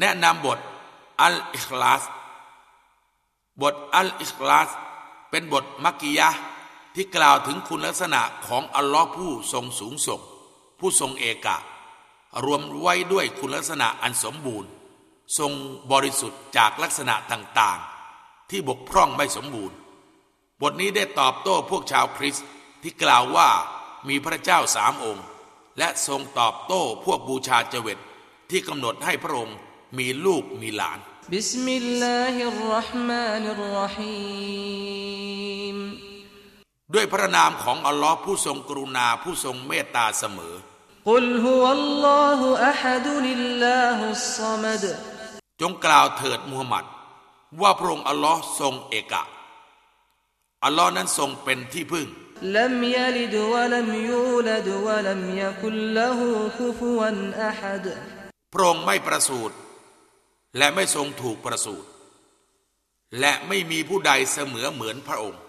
แนะนำบทอัลอิคลาสบทอัลอิคลาสเป็นบทมักกิยะที่กล่าวถึงคุณลักษณะของอัลลอฮ์ผู้ทรงสูงส่ง ผู้ทรงเอกะ รวมไว้ด้วยคุณลักษณะอันสมบูรณ์ ทรงบริสุทธิ์จากลักษณะต่างๆ ที่บกพร่องไม่สมบูรณ์ บทนี้ได้ตอบโต้พวกชาวคริสต์ที่กล่าวว่ามีพระเจ้าสามองค์ และทรงตอบโต้พวกบูชาเจว็ดที่กำหนดให้พระองค์ มีลูกมีหลานبسم الله الرحمن الرحيمด้วยพระนามของอัลลอฮ์ผู้ทรงกรุณาผู้ทรงเมตตาเสมอ قل هو الله أحد الله الصمدจงกล่าวเถิดมูฮัมหมัด ว่าพระองค์อัลลอฮ์ทรงเอกะ อัลลอฮ์นั้นทรงเป็นที่พึ่งลัมยลิดวะลัมยูลดวะลัมยะกุลละหูคุฟุวันอะฮัดพระองค์ไม่ประสูติ และไม่ทรงถูกประสูติและไม่มีผู้ใดเสมอเหมือนพระองค์